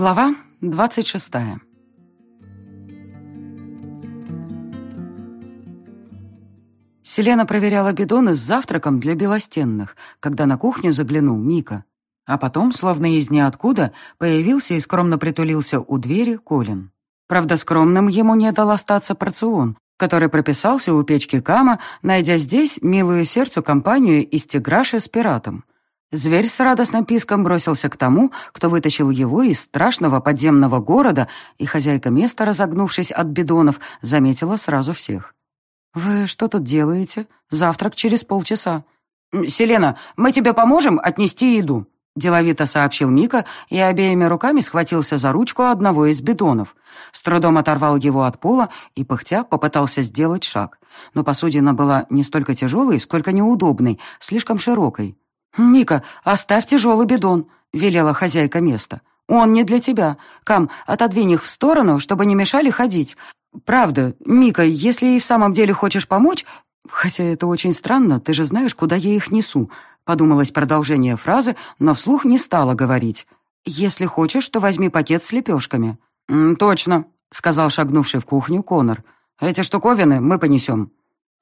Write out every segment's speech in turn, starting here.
Глава двадцать шестая. Селена проверяла бидоны с завтраком для белостенных, когда на кухню заглянул Мика. А потом, словно из ниоткуда, появился и скромно притулился у двери Колин. Правда, скромным ему не дал остаться порцион, который прописался у печки Кама, найдя здесь милую сердцу компанию из тиграши с пиратом. Зверь с радостным писком бросился к тому, кто вытащил его из страшного подземного города, и хозяйка места, разогнувшись от бидонов, заметила сразу всех. «Вы что тут делаете? Завтрак через полчаса». «Селена, мы тебе поможем отнести еду», — деловито сообщил Мика и обеими руками схватился за ручку одного из бидонов. С трудом оторвал его от пола и, пыхтя, попытался сделать шаг. Но посудина была не столько тяжелой, сколько неудобной, слишком широкой. «Мика, оставь тяжелый бидон», — велела хозяйка места. «Он не для тебя. Кам, отодвинь их в сторону, чтобы не мешали ходить. Правда, Мика, если и в самом деле хочешь помочь... Хотя это очень странно, ты же знаешь, куда я их несу», — подумалось продолжение фразы, но вслух не стала говорить. «Если хочешь, то возьми пакет с лепешками». «Точно», — сказал шагнувший в кухню Конор. «Эти штуковины мы понесем».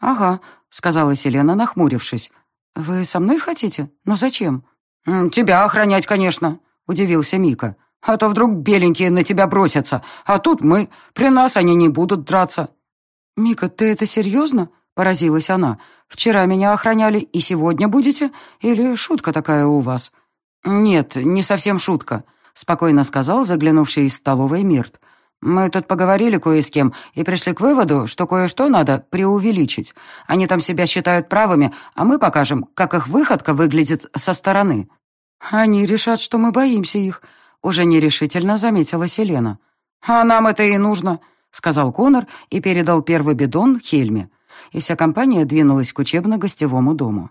«Ага», — сказала Селена, нахмурившись. «Вы со мной хотите? Но зачем?» «Тебя охранять, конечно», — удивился Мика. «А то вдруг беленькие на тебя бросятся, а тут мы. При нас они не будут драться». «Мика, ты это серьезно?» — поразилась она. «Вчера меня охраняли, и сегодня будете? Или шутка такая у вас?» «Нет, не совсем шутка», — спокойно сказал заглянувший из столовой Мирт. Мы тут поговорили кое с кем и пришли к выводу, что кое-что надо преувеличить. Они там себя считают правыми, а мы покажем, как их выходка выглядит со стороны». «Они решат, что мы боимся их», — уже нерешительно заметила Селена. «А нам это и нужно», — сказал Конор и передал первый бидон Хельме. И вся компания двинулась к учебно-гостевому дому.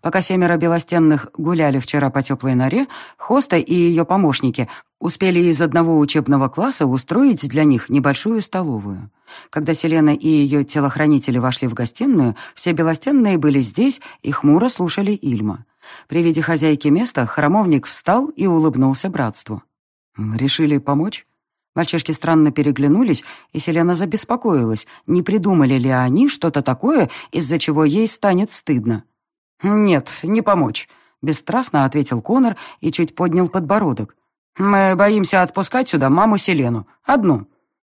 Пока семеро белостенных гуляли вчера по теплой норе, Хоста и ее помощники успели из одного учебного класса устроить для них небольшую столовую. Когда Селена и ее телохранители вошли в гостиную, все белостенные были здесь и хмуро слушали Ильма. При виде хозяйки места храмовник встал и улыбнулся братству. «Решили помочь?» Мальчишки странно переглянулись, и Селена забеспокоилась, не придумали ли они что-то такое, из-за чего ей станет стыдно. «Нет, не помочь», — бесстрастно ответил Конор и чуть поднял подбородок. «Мы боимся отпускать сюда маму Селену. Одну».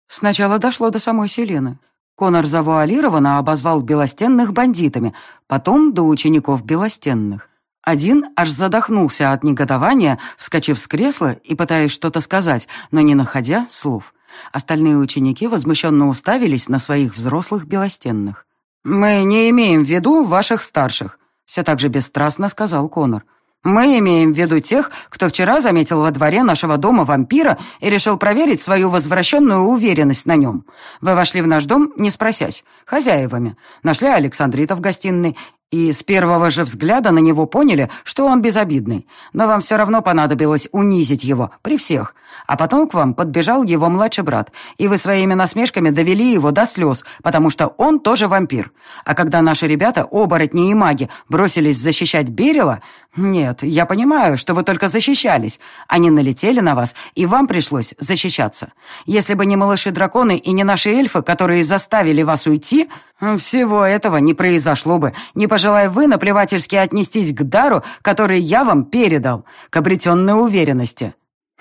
Сначала дошло до самой Селены. Конор завуалированно обозвал белостенных бандитами, потом до учеников белостенных. Один аж задохнулся от негодования, вскочив с кресла и пытаясь что-то сказать, но не находя слов. Остальные ученики возмущенно уставились на своих взрослых белостенных. «Мы не имеем в виду ваших старших. Все так же бесстрастно сказал Конор. «Мы имеем в виду тех, кто вчера заметил во дворе нашего дома вампира и решил проверить свою возвращенную уверенность на нем. Вы вошли в наш дом, не спросясь, хозяевами. Нашли Александрита в гостиной и с первого же взгляда на него поняли, что он безобидный. Но вам все равно понадобилось унизить его, при всех. А потом к вам подбежал его младший брат, и вы своими насмешками довели его до слез, потому что он тоже вампир. А когда наши ребята, оборотни и маги, бросились защищать Берила... Нет, я понимаю, что вы только защищались. Они налетели на вас, и вам пришлось защищаться. Если бы не малыши-драконы и не наши эльфы, которые заставили вас уйти, всего этого не произошло бы, не пожелая вы наплевательски отнестись к дару, который я вам передал, к обретенной уверенности.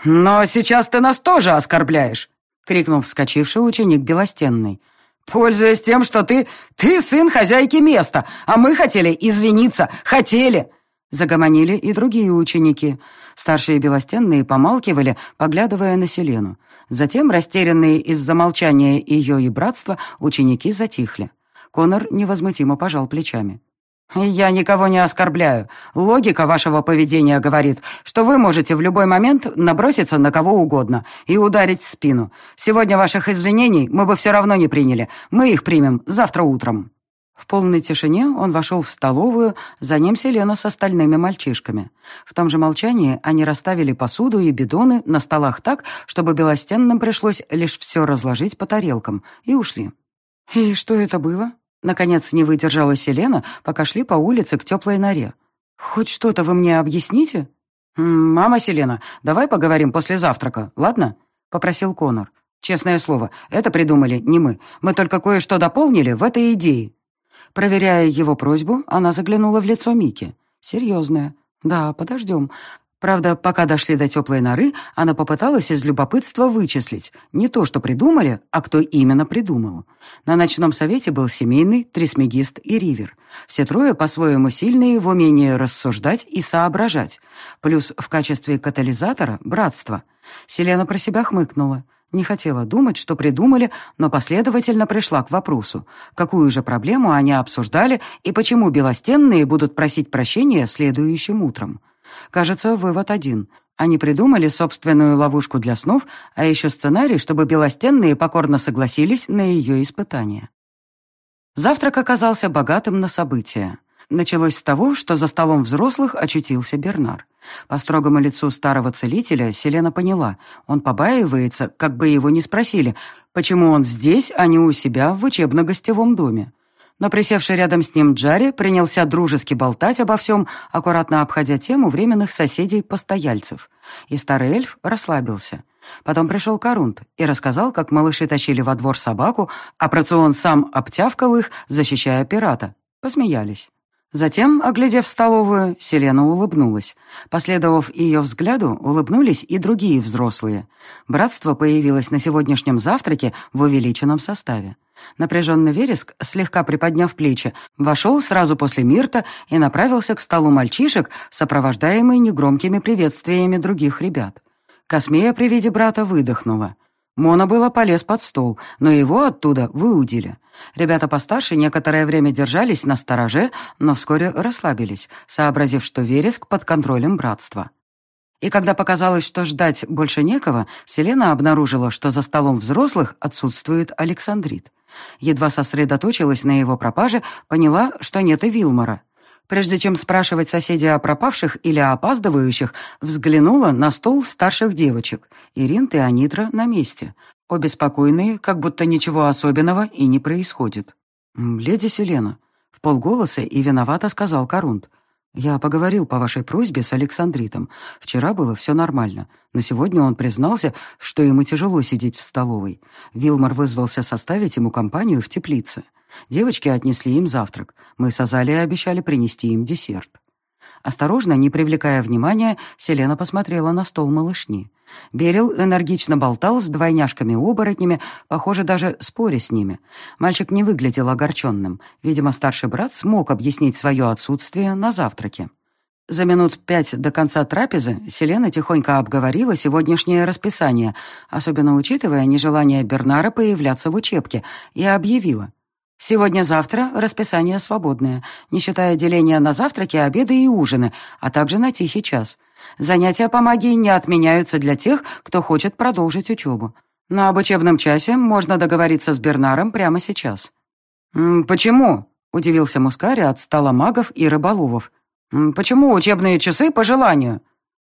«Но сейчас ты нас тоже оскорбляешь!» — крикнул вскочивший ученик Белостенный. «Пользуясь тем, что ты... ты сын хозяйки места, а мы хотели извиниться, хотели!» Загомонили и другие ученики. Старшие Белостенные помалкивали, поглядывая на Селену. Затем, растерянные из-за молчания ее и братства, ученики затихли. Конор невозмутимо пожал плечами. «Я никого не оскорбляю. Логика вашего поведения говорит, что вы можете в любой момент наброситься на кого угодно и ударить в спину. Сегодня ваших извинений мы бы все равно не приняли. Мы их примем завтра утром». В полной тишине он вошел в столовую, за ним Селена с остальными мальчишками. В том же молчании они расставили посуду и бидоны на столах так, чтобы Белостенным пришлось лишь все разложить по тарелкам, и ушли. «И что это было?» Наконец не выдержала Селена, пока шли по улице к теплой норе. «Хоть что-то вы мне объясните?» «Мама Селена, давай поговорим после завтрака, ладно?» — попросил Конор. «Честное слово, это придумали не мы. Мы только кое-что дополнили в этой идее». Проверяя его просьбу, она заглянула в лицо Мики. Серьезная. «Да, подождем. Правда, пока дошли до теплой норы, она попыталась из любопытства вычислить не то, что придумали, а кто именно придумал. На ночном совете был семейный, трисмегист и ривер. Все трое по-своему сильные в умении рассуждать и соображать. Плюс в качестве катализатора — братство. Селена про себя хмыкнула. Не хотела думать, что придумали, но последовательно пришла к вопросу, какую же проблему они обсуждали и почему белостенные будут просить прощения следующим утром. Кажется, вывод один. Они придумали собственную ловушку для снов, а еще сценарий, чтобы белостенные покорно согласились на ее испытание. Завтрак оказался богатым на события. Началось с того, что за столом взрослых очутился Бернар. По строгому лицу старого целителя Селена поняла, он побаивается, как бы его ни спросили, почему он здесь, а не у себя в учебно-гостевом доме но присевший рядом с ним Джарри принялся дружески болтать обо всем, аккуратно обходя тему временных соседей-постояльцев. И старый эльф расслабился. Потом пришел Корунд и рассказал, как малыши тащили во двор собаку, а Процион сам обтявкал их, защищая пирата. Посмеялись. Затем, оглядев столовую, Селена улыбнулась. Последовав ее взгляду, улыбнулись и другие взрослые. Братство появилось на сегодняшнем завтраке в увеличенном составе. Напряженный вереск, слегка приподняв плечи, вошел сразу после Мирта и направился к столу мальчишек, сопровождаемый негромкими приветствиями других ребят. Космея при виде брата выдохнула. Мона было полез под стол, но его оттуда выудили. Ребята постарше некоторое время держались на стороже, но вскоре расслабились, сообразив, что вереск под контролем братства. И когда показалось, что ждать больше некого, Селена обнаружила, что за столом взрослых отсутствует Александрит. Едва сосредоточилась на его пропаже, поняла, что нет и Вилмора. Прежде чем спрашивать соседей о пропавших или опаздывающих, взглянула на стол старших девочек. Иринт и Анитра на месте. Обе спокойные, как будто ничего особенного и не происходит. «Леди Селена», — в полголоса и виновато сказал Корунд. «Я поговорил по вашей просьбе с Александритом. Вчера было все нормально, но сегодня он признался, что ему тяжело сидеть в столовой. Вилмар вызвался составить ему компанию в теплице. Девочки отнесли им завтрак. Мы с Азалией обещали принести им десерт. Осторожно, не привлекая внимания, Селена посмотрела на стол малышни. Берил энергично болтал с двойняшками-оборотнями, похоже, даже споря с ними. Мальчик не выглядел огорченным. Видимо, старший брат смог объяснить свое отсутствие на завтраке. За минут пять до конца трапезы Селена тихонько обговорила сегодняшнее расписание, особенно учитывая нежелание Бернара появляться в учебке, и объявила — Сегодня-завтра расписание свободное, не считая деления на завтраки, обеды и ужины, а также на тихий час. Занятия по магии не отменяются для тех, кто хочет продолжить учебу. На об учебном часе можно договориться с Бернаром прямо сейчас. «Почему?» — удивился Мускари от стола магов и рыболовов. «Почему учебные часы по желанию?»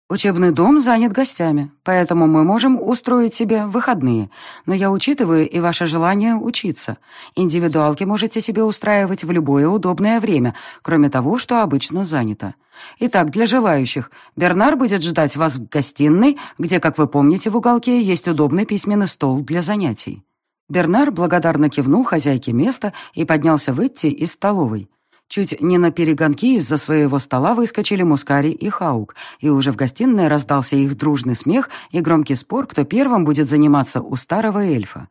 «Учебный дом занят гостями, поэтому мы можем устроить себе выходные, но я учитываю и ваше желание учиться. Индивидуалки можете себе устраивать в любое удобное время, кроме того, что обычно занято. Итак, для желающих, Бернар будет ждать вас в гостиной, где, как вы помните, в уголке есть удобный письменный стол для занятий». Бернар благодарно кивнул хозяйке места и поднялся выйти из столовой. Чуть не на перегонки из-за своего стола выскочили Мускари и Хаук, и уже в гостиной раздался их дружный смех и громкий спор, кто первым будет заниматься у старого эльфа.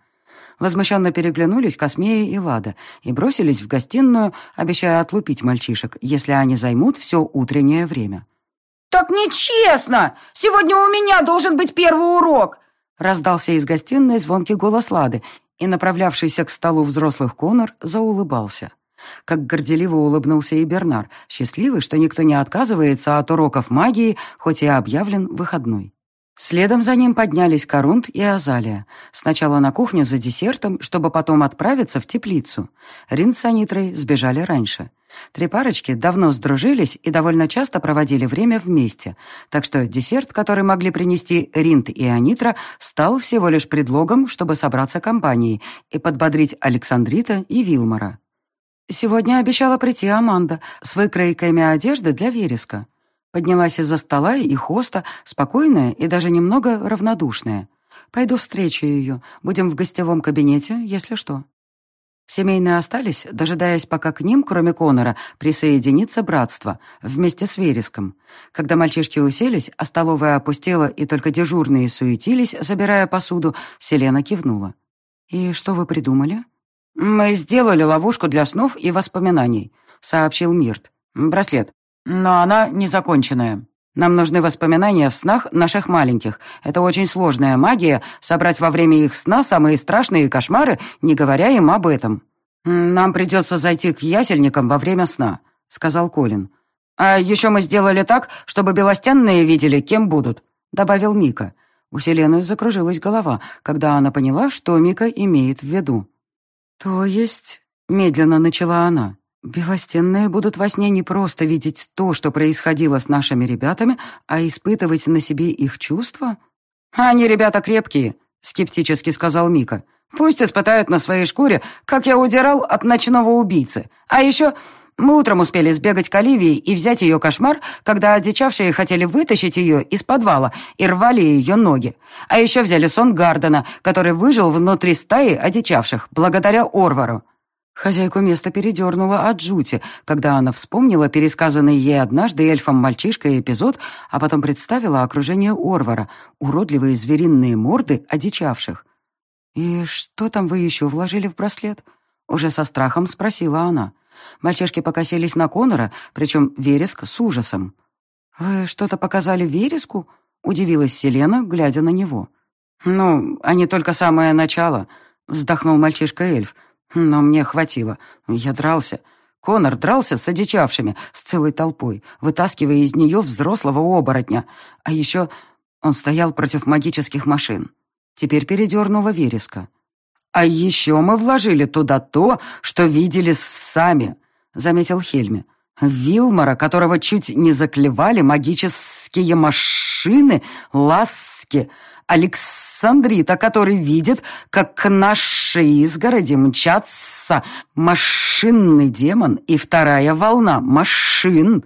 Возмущенно переглянулись Космея и Лада и бросились в гостиную, обещая отлупить мальчишек, если они займут все утреннее время. «Так нечестно! Сегодня у меня должен быть первый урок!» Раздался из гостиной звонкий голос Лады, и направлявшийся к столу взрослых Конор заулыбался. Как горделиво улыбнулся и Бернар, счастливый, что никто не отказывается от уроков магии, хоть и объявлен выходной. Следом за ним поднялись Корунд и Азалия. Сначала на кухню за десертом, чтобы потом отправиться в теплицу. Рин с Анитрой сбежали раньше. Три парочки давно сдружились и довольно часто проводили время вместе, так что десерт, который могли принести Ринд и Анитра, стал всего лишь предлогом, чтобы собраться компанией и подбодрить Александрита и Вилмора. «Сегодня обещала прийти Аманда с выкройками одежды для вереска». Поднялась из-за стола и хоста, спокойная и даже немного равнодушная. Пойду встречу ее. Будем в гостевом кабинете, если что. Семейные остались, дожидаясь, пока к ним, кроме Конора, присоединится братство, вместе с Вереском. Когда мальчишки уселись, а столовая опустела, и только дежурные суетились, забирая посуду, Селена кивнула. «И что вы придумали?» «Мы сделали ловушку для снов и воспоминаний», — сообщил Мирт. «Браслет. Но она незаконченная. Нам нужны воспоминания в снах наших маленьких. Это очень сложная магия, собрать во время их сна самые страшные кошмары, не говоря им об этом. Нам придется зайти к ясельникам во время сна», — сказал Колин. «А еще мы сделали так, чтобы белостенные видели, кем будут», — добавил Мика. У Селены закружилась голова, когда она поняла, что Мика имеет в виду. «То есть...» — медленно начала она. Белостенные будут во сне не просто видеть то, что происходило с нашими ребятами, а испытывать на себе их чувства? «Они ребята крепкие», — скептически сказал Мика. «Пусть испытают на своей шкуре, как я удирал от ночного убийцы. А еще мы утром успели сбегать к Оливии и взять ее кошмар, когда одичавшие хотели вытащить ее из подвала и рвали ее ноги. А еще взяли сон Гардена, который выжил внутри стаи одичавших, благодаря Орвару. Хозяйку места передернула от жути, когда она вспомнила пересказанный ей однажды эльфом мальчишкой эпизод, а потом представила окружение Орвара, уродливые звериные морды одичавших. «И что там вы еще вложили в браслет?» Уже со страхом спросила она. Мальчишки покосились на Конора, причем Вереск с ужасом. «Вы что-то показали Вереску?» — удивилась Селена, глядя на него. «Ну, а не только самое начало», — вздохнул мальчишка-эльф. Но мне хватило. Я дрался. Конор дрался с одичавшими, с целой толпой, вытаскивая из нее взрослого оборотня. А еще он стоял против магических машин. Теперь передернула вереска. «А еще мы вложили туда то, что видели сами», — заметил Хельми. «Вилмара, которого чуть не заклевали магические машины, ласки, Алекс Сандрита, который видит, как к нашей изгороди мчатся машинный демон и вторая волна машин.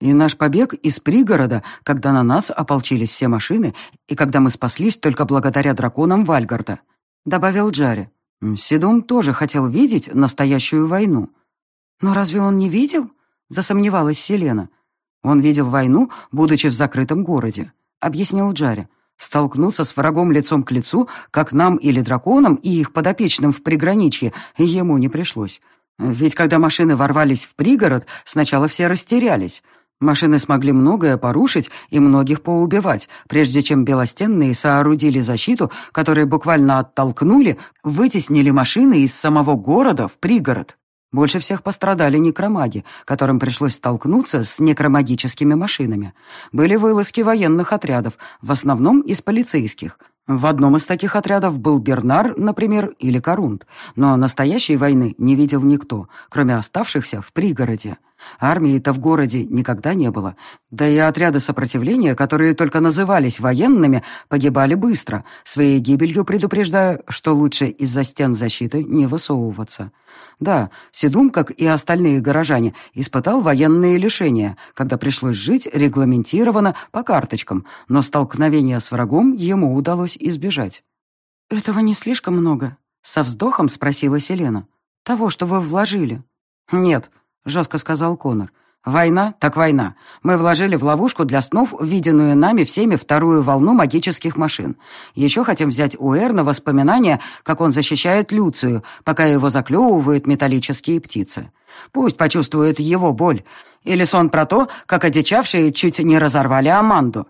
И наш побег из пригорода, когда на нас ополчились все машины, и когда мы спаслись только благодаря драконам Вальгарда, добавил Джари. Седум тоже хотел видеть настоящую войну. Но разве он не видел? Засомневалась Селена. Он видел войну, будучи в закрытом городе, объяснил Джари. Столкнуться с врагом лицом к лицу, как нам или драконам и их подопечным в приграничье, ему не пришлось. Ведь когда машины ворвались в пригород, сначала все растерялись. Машины смогли многое порушить и многих поубивать, прежде чем белостенные соорудили защиту, которые буквально оттолкнули, вытеснили машины из самого города в пригород. Больше всех пострадали некромаги, которым пришлось столкнуться с некромагическими машинами. Были вылазки военных отрядов, в основном из полицейских. В одном из таких отрядов был Бернар, например, или Корунд, но настоящей войны не видел никто, кроме оставшихся в пригороде. Армии-то в городе никогда не было. Да и отряды сопротивления, которые только назывались военными, погибали быстро, своей гибелью предупреждая, что лучше из-за стен защиты не высовываться. Да, Седум, как и остальные горожане, испытал военные лишения, когда пришлось жить регламентированно по карточкам, но столкновения с врагом ему удалось избежать. «Этого не слишком много?» — со вздохом спросила Селена. «Того, что вы вложили?» «Нет», — жестко сказал Конор. «Война, так война. Мы вложили в ловушку для снов, виденную нами всеми вторую волну магических машин. Еще хотим взять у Эрна воспоминания, как он защищает Люцию, пока его заклевывают металлические птицы. Пусть почувствует его боль. Или сон про то, как одичавшие чуть не разорвали Аманду».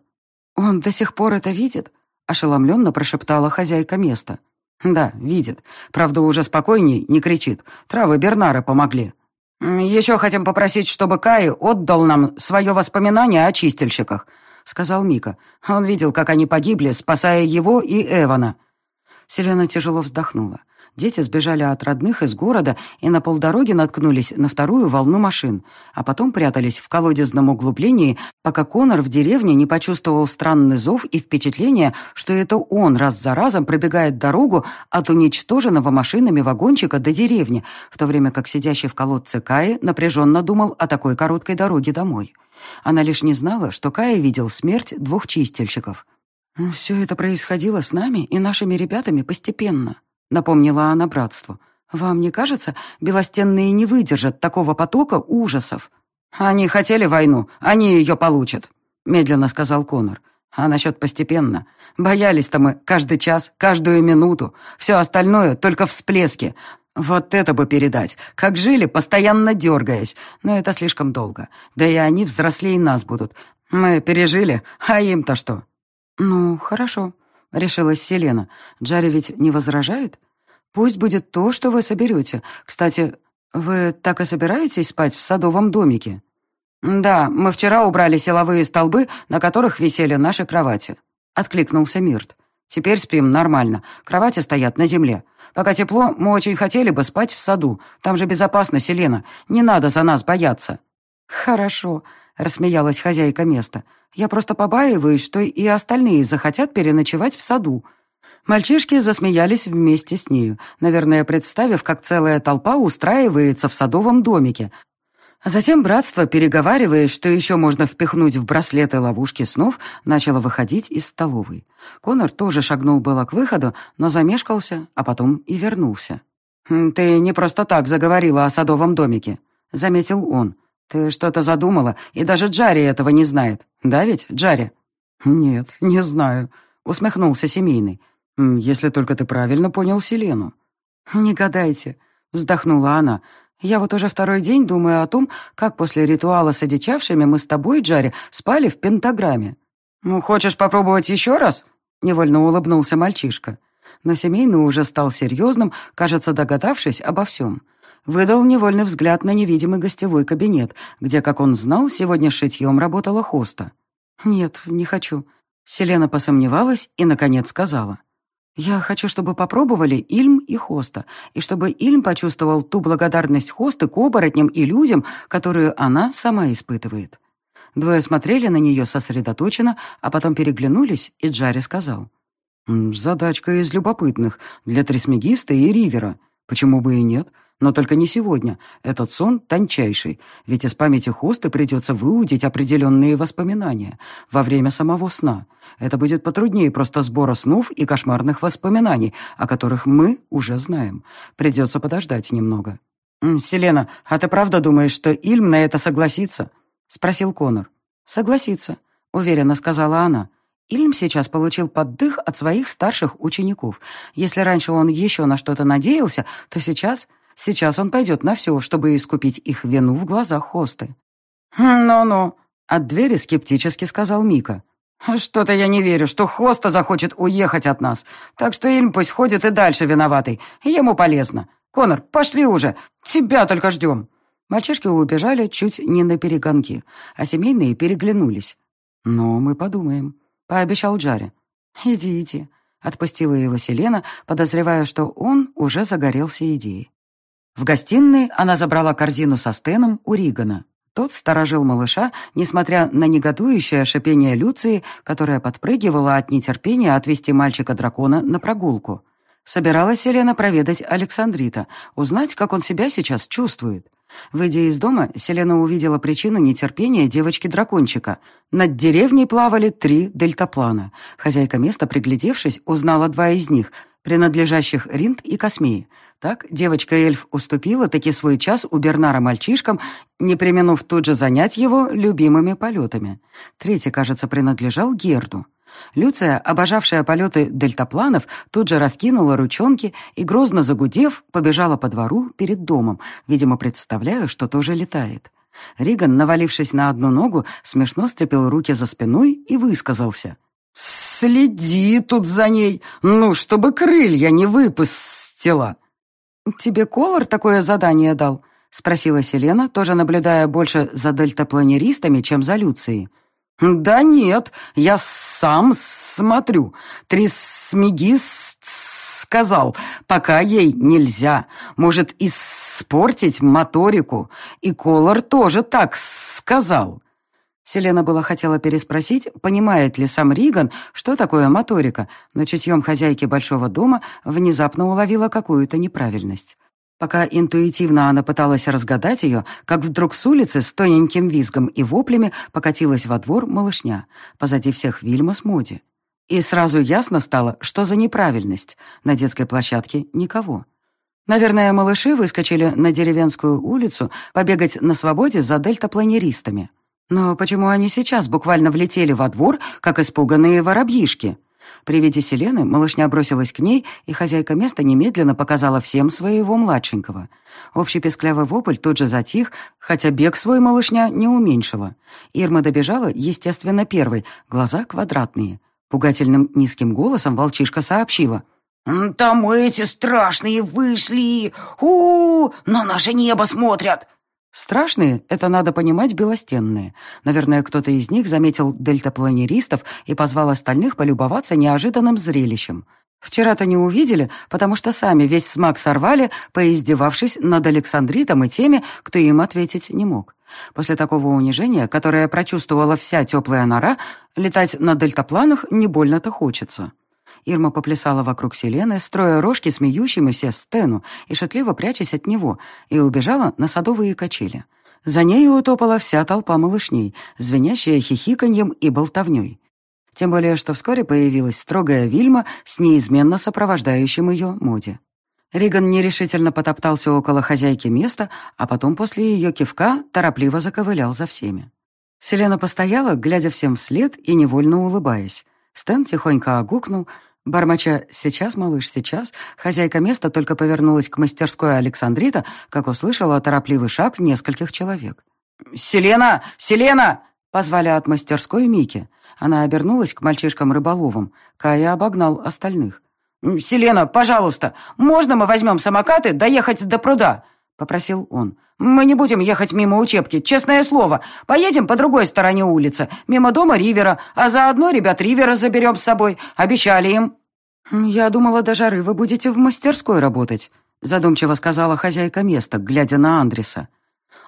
«Он до сих пор это видит?» — ошеломленно прошептала хозяйка места. «Да, видит. Правда, уже спокойней, не кричит. Травы Бернара помогли. «Еще хотим попросить, чтобы Кай отдал нам свое воспоминание о чистильщиках», — сказал Мика. Он видел, как они погибли, спасая его и Эвана. Селена тяжело вздохнула. Дети сбежали от родных из города и на полдороги наткнулись на вторую волну машин, а потом прятались в колодезном углублении, пока Конор в деревне не почувствовал странный зов и впечатление, что это он раз за разом пробегает дорогу от уничтоженного машинами вагончика до деревни, в то время как сидящий в колодце Каи напряженно думал о такой короткой дороге домой. Она лишь не знала, что Кая видел смерть двух чистильщиков. «Все это происходило с нами и нашими ребятами постепенно», — напомнила она братству. «Вам не кажется, белостенные не выдержат такого потока ужасов?» «Они хотели войну, они ее получат», — медленно сказал Конор. «А насчет постепенно? Боялись-то мы каждый час, каждую минуту. Все остальное только всплески. Вот это бы передать. Как жили, постоянно дергаясь. Но это слишком долго. Да и они взрослее нас будут. Мы пережили, а им-то что?» «Ну, хорошо», — решилась Селена. «Джарри ведь не возражает? Пусть будет то, что вы соберете. Кстати, вы так и собираетесь спать в садовом домике?» «Да, мы вчера убрали силовые столбы, на которых висели наши кровати», — откликнулся Мирт. «Теперь спим нормально. Кровати стоят на земле. Пока тепло, мы очень хотели бы спать в саду. Там же безопасно, Селена. Не надо за нас бояться». «Хорошо», — рассмеялась хозяйка места. «Я просто побаиваюсь, что и остальные захотят переночевать в саду». Мальчишки засмеялись вместе с нею, наверное, представив, как целая толпа устраивается в садовом домике. Затем братство, переговариваясь, что еще можно впихнуть в браслеты ловушки снов, начало выходить из столовой. Конор тоже шагнул было к выходу, но замешкался, а потом и вернулся. «Хм, «Ты не просто так заговорила о садовом домике», — заметил он. «Ты что-то задумала, и даже Джарри этого не знает. Да ведь, Джарри?» «Нет, не знаю», — усмехнулся семейный. «Если только ты правильно понял Селену». «Не гадайте», — вздохнула она. «Я вот уже второй день думаю о том, как после ритуала с одичавшими мы с тобой, Джарри, спали в пентаграмме». «Ну, хочешь попробовать еще раз?» — невольно улыбнулся мальчишка. Но семейный уже стал серьезным, кажется, догадавшись обо всем. Выдал невольный взгляд на невидимый гостевой кабинет, где, как он знал, сегодня шитьем работала хоста. «Нет, не хочу». Селена посомневалась и, наконец, сказала. «Я хочу, чтобы попробовали Ильм и Хоста, и чтобы Ильм почувствовал ту благодарность Хосты к оборотням и людям, которую она сама испытывает». Двое смотрели на нее сосредоточенно, а потом переглянулись, и Джарри сказал. «Задачка из любопытных для Трисмегиста и Ривера. Почему бы и нет? Но только не сегодня. Этот сон тончайший, ведь из памяти хосты придется выудить определенные воспоминания во время самого сна. Это будет потруднее просто сбора снов и кошмарных воспоминаний, о которых мы уже знаем. Придется подождать немного. «Селена, а ты правда думаешь, что Ильм на это согласится?» — спросил Конор. «Согласится», — уверенно сказала она. Ильм сейчас получил поддых от своих старших учеников. Если раньше он еще на что-то надеялся, то сейчас Сейчас он пойдет на все, чтобы искупить их вину в глазах Хосты. «Хм, «Ну-ну», — от двери скептически сказал Мика. «Что-то я не верю, что Хоста захочет уехать от нас. Так что Ильм пусть ходит и дальше виноватый. Ему полезно. Конор, пошли уже. Тебя только ждем». Мальчишки убежали чуть не на перегонки, а семейные переглянулись. «Но мы подумаем», — пообещал Джарри. «Иди, иди», — отпустила его Селена, подозревая, что он уже загорелся идеей. В гостиной она забрала корзину со Стеном у Ригана. Тот сторожил малыша, несмотря на негодующее шипение Люции, которая подпрыгивала от нетерпения отвести мальчика-дракона на прогулку. Собиралась Селена проведать Александрита, узнать, как он себя сейчас чувствует. Выйдя из дома, Селена увидела причину нетерпения девочки-дракончика. Над деревней плавали три дельтаплана. Хозяйка места, приглядевшись, узнала два из них, принадлежащих Ринд и Космии. Так девочка-эльф уступила таки свой час у Бернара мальчишкам, не применув тут же занять его любимыми полетами. Третий, кажется, принадлежал Герду. Люция, обожавшая полеты дельтапланов, тут же раскинула ручонки и, грозно загудев, побежала по двору перед домом, видимо, представляя, что тоже летает. Риган, навалившись на одну ногу, смешно сцепил руки за спиной и высказался. «Следи тут за ней, ну, чтобы крылья не выпустила!» «Тебе Колор такое задание дал?» — спросила Селена, тоже наблюдая больше за дельтапланеристами, чем за Люцией. «Да нет, я сам смотрю. Трисмегист сказал, пока ей нельзя. Может испортить моторику. И Колор тоже так сказал. Селена была хотела переспросить, понимает ли сам Риган, что такое моторика, но чутьем хозяйки большого дома внезапно уловила какую-то неправильность. Пока интуитивно она пыталась разгадать ее, как вдруг с улицы с тоненьким визгом и воплями покатилась во двор малышня, позади всех Вильма с Моди. И сразу ясно стало, что за неправильность. На детской площадке никого. Наверное, малыши выскочили на деревенскую улицу побегать на свободе за дельтапланеристами. Но почему они сейчас буквально влетели во двор, как испуганные воробьишки? При виде Селены малышня бросилась к ней, и хозяйка места немедленно показала всем своего младшенького. Общий песклявый вопль тут же затих, хотя бег свой малышня не уменьшила. Ирма добежала, естественно, первой, глаза квадратные. Пугательным низким голосом волчишка сообщила. «Там эти страшные вышли! у, -у, -у на наше небо смотрят! Страшные — это, надо понимать, белостенные. Наверное, кто-то из них заметил дельтапланеристов и позвал остальных полюбоваться неожиданным зрелищем. Вчера-то не увидели, потому что сами весь смак сорвали, поиздевавшись над Александритом и теми, кто им ответить не мог. После такого унижения, которое прочувствовала вся теплая нора, летать на дельтапланах не больно-то хочется. Ирма поплясала вокруг Селены, строя рожки смеющемуся Стену и шутливо прячась от него, и убежала на садовые качели. За ней утопала вся толпа малышней, звенящая хихиканьем и болтовней. Тем более, что вскоре появилась строгая Вильма с неизменно сопровождающим ее Моди. Риган нерешительно потоптался около хозяйки места, а потом после ее кивка торопливо заковылял за всеми. Селена постояла, глядя всем вслед и невольно улыбаясь. Стэн тихонько огукнул, Бормоча «сейчас, малыш, сейчас», хозяйка места только повернулась к мастерской Александрита, как услышала торопливый шаг нескольких человек. «Селена! Селена!» — позвали от мастерской Мики. Она обернулась к мальчишкам-рыболовам. Кая обогнал остальных. «Селена, пожалуйста, можно мы возьмем самокаты доехать до пруда?» — попросил он. «Мы не будем ехать мимо учебки, честное слово. Поедем по другой стороне улицы, мимо дома Ривера, а заодно ребят Ривера заберем с собой. Обещали им». «Я думала, до жары вы будете в мастерской работать», задумчиво сказала хозяйка места, глядя на Андреса.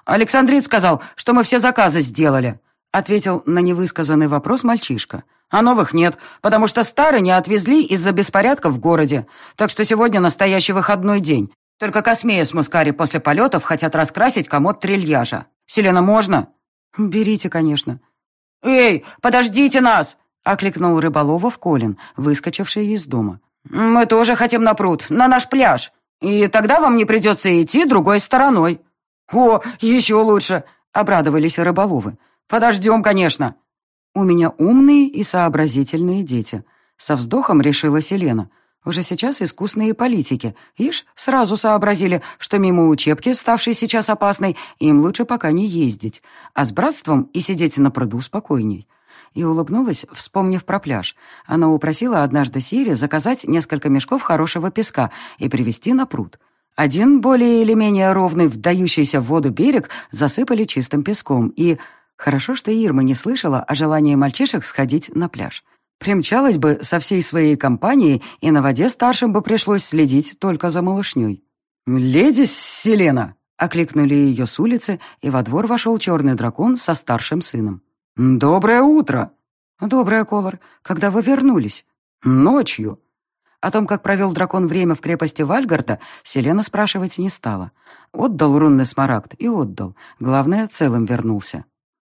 «Александрит сказал, что мы все заказы сделали», ответил на невысказанный вопрос мальчишка. «А новых нет, потому что старые не отвезли из-за беспорядка в городе. Так что сегодня настоящий выходной день. Только Космея с Мускари после полетов хотят раскрасить комод трильяжа. Селена, можно?» «Берите, конечно». «Эй, подождите нас!» — окликнул Рыболовов Колин, выскочивший из дома. «Мы тоже хотим на пруд, на наш пляж. И тогда вам не придется идти другой стороной». «О, еще лучше!» — обрадовались Рыболовы. «Подождем, конечно». «У меня умные и сообразительные дети», — со вздохом решила Селена. «Уже сейчас искусные политики. Ишь, сразу сообразили, что мимо учебки, ставшей сейчас опасной, им лучше пока не ездить, а с братством и сидеть на пруду спокойней и улыбнулась, вспомнив про пляж. Она упросила однажды Сири заказать несколько мешков хорошего песка и привезти на пруд. Один, более или менее ровный, вдающийся в воду берег, засыпали чистым песком, и... Хорошо, что Ирма не слышала о желании мальчишек сходить на пляж. Примчалась бы со всей своей компанией, и на воде старшим бы пришлось следить только за малышней. «Леди Селена!» — окликнули ее с улицы, и во двор вошел черный дракон со старшим сыном. «Доброе утро!» «Доброе, Колор. Когда вы вернулись?» «Ночью». О том, как провел дракон время в крепости Вальгарта, Селена спрашивать не стала. Отдал рунный смарагд и отдал. Главное, целым вернулся.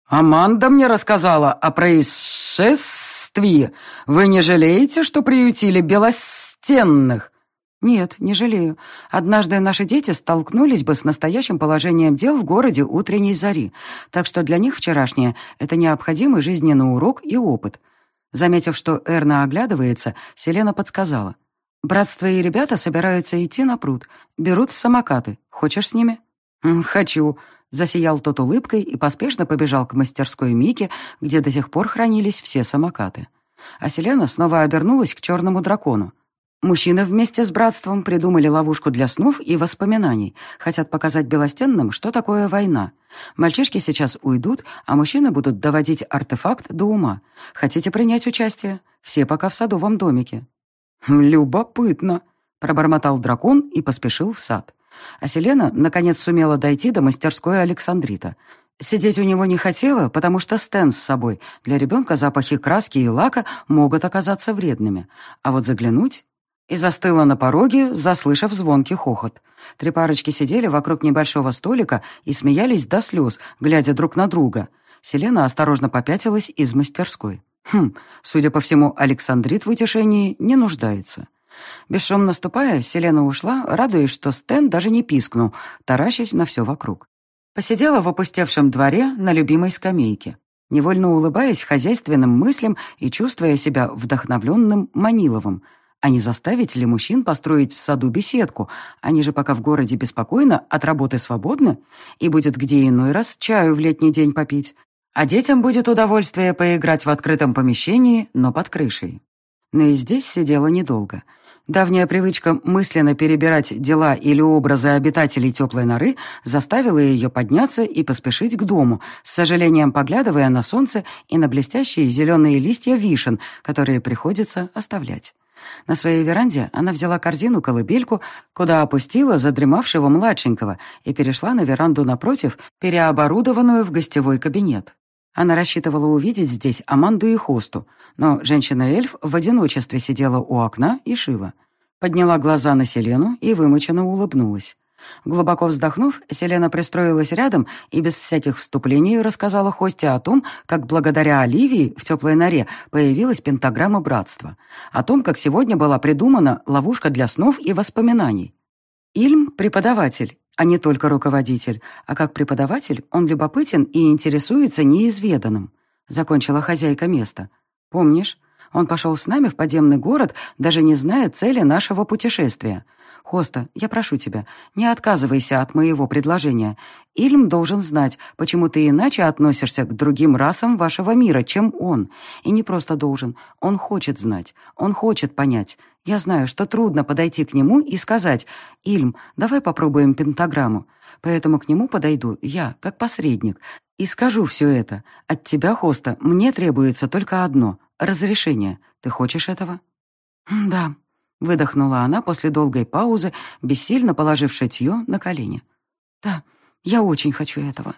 «Аманда мне рассказала о происшествии. Вы не жалеете, что приютили белостенных?» «Нет, не жалею. Однажды наши дети столкнулись бы с настоящим положением дел в городе утренней зари, так что для них вчерашнее — это необходимый жизненный урок и опыт». Заметив, что Эрна оглядывается, Селена подсказала. «Братство и ребята собираются идти на пруд. Берут самокаты. Хочешь с ними?» «Хочу», — засиял тот улыбкой и поспешно побежал к мастерской Мики, где до сих пор хранились все самокаты. А Селена снова обернулась к черному дракону. Мужчины вместе с братством придумали ловушку для снов и воспоминаний. Хотят показать белостенным, что такое война. Мальчишки сейчас уйдут, а мужчины будут доводить артефакт до ума. Хотите принять участие? Все пока в садовом домике. «Любопытно», — Пробормотал дракон и поспешил в сад. А Селена, наконец, сумела дойти до мастерской Александрита. Сидеть у него не хотела, потому что стенд с собой. Для ребенка запахи краски и лака могут оказаться вредными. А вот заглянуть... И застыла на пороге, заслышав звонкий хохот. Три парочки сидели вокруг небольшого столика и смеялись до слез, глядя друг на друга. Селена осторожно попятилась из мастерской. Хм, судя по всему, Александрит в утешении не нуждается. Бесшумно ступая, Селена ушла, радуясь, что Стэн даже не пискнул, таращась на все вокруг. Посидела в опустевшем дворе на любимой скамейке, невольно улыбаясь хозяйственным мыслям и чувствуя себя вдохновленным Маниловым. А не заставить ли мужчин построить в саду беседку? Они же пока в городе беспокойно, от работы свободны, и будет где иной раз чаю в летний день попить. А детям будет удовольствие поиграть в открытом помещении, но под крышей. Но и здесь сидела недолго — Давняя привычка мысленно перебирать дела или образы обитателей теплой норы заставила ее подняться и поспешить к дому, с сожалением поглядывая на солнце и на блестящие зеленые листья вишен, которые приходится оставлять. На своей веранде она взяла корзину-колыбельку, куда опустила задремавшего младшенького и перешла на веранду напротив, переоборудованную в гостевой кабинет. Она рассчитывала увидеть здесь Аманду и Хосту, но женщина-эльф в одиночестве сидела у окна и шила. Подняла глаза на Селену и вымученно улыбнулась. Глубоко вздохнув, Селена пристроилась рядом и без всяких вступлений рассказала Хосте о том, как благодаря Оливии в теплой норе появилась пентаграмма братства, о том, как сегодня была придумана ловушка для снов и воспоминаний. Ильм — преподаватель, а не только руководитель, а как преподаватель он любопытен и интересуется неизведанным», — закончила хозяйка места. «Помнишь, он пошел с нами в подземный город, даже не зная цели нашего путешествия. Хоста, я прошу тебя, не отказывайся от моего предложения. Ильм должен знать, почему ты иначе относишься к другим расам вашего мира, чем он. И не просто должен, он хочет знать, он хочет понять. Я знаю, что трудно подойти к нему и сказать, «Ильм, давай попробуем пентаграмму». Поэтому к нему подойду я, как посредник, и скажу все это. От тебя, Хоста, мне требуется только одно — разрешение. Ты хочешь этого?» «Да», — выдохнула она после долгой паузы, бессильно положив шитье на колени. «Да, я очень хочу этого».